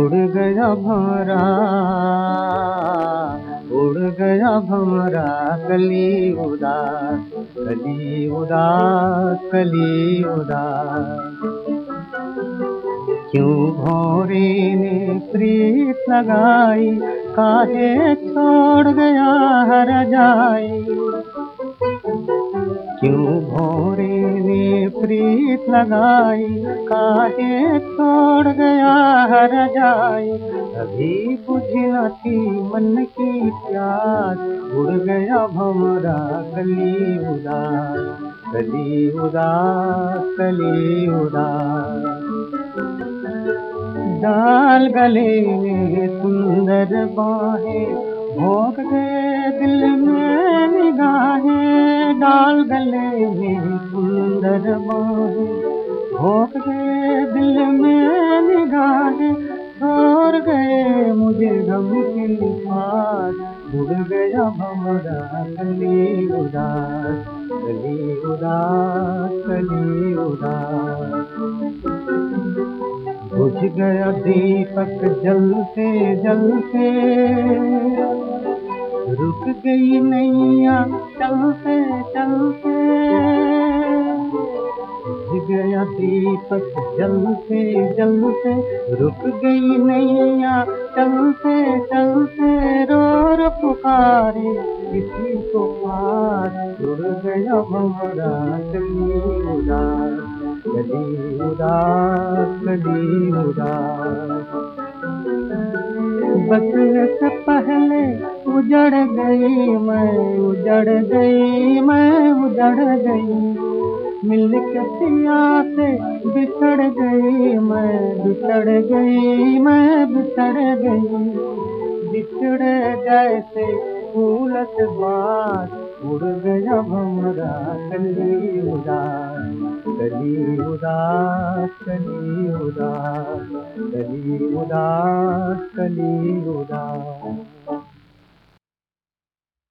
उड़ गया भमरा उड़ गया भमरा कली उदास कली उदास कली उदास। क्यों भोरे ने प्रीत लगाई, काहे छोड़ गया हर जाई? क्यों भोरे ने प्रीत लगाई? काहे छोड़ गया हर जाई? अभी बुझी न थी मन की प्यास। उड़ गया भमरा कली उदास। कली उदास कली उदास। डाल गले में सुंदर बाहें। भोग गए दिल में गले में सुंदर बाहें भोग गए दिल में निगाहें छोड़ गए मुझे गम के पास उड़ गया भमरा कली उदास कली उदास कली उदास। बुझ गया दीपक जलते जलते, रुक गई नैया चलते चलते। गया दीपक जलते जलते। रुक गई नैया, चलते चलते। रो रोर पुकारे, किसी को पार। उड़ गया भमरा चली उदास कली उदास। कली उदास बस से पहले उजड़ गई मैं, उजड़ गई मैं। उजड़ गई। मिल के सिया से बिछड़ गई। मैं बिछड़ गई, मैं बिछड़ गई। बिछड़े जैसे फूलत बात उड़ गया भमरा कली उदास कली उदास कली उदास कली उदास कली उदास।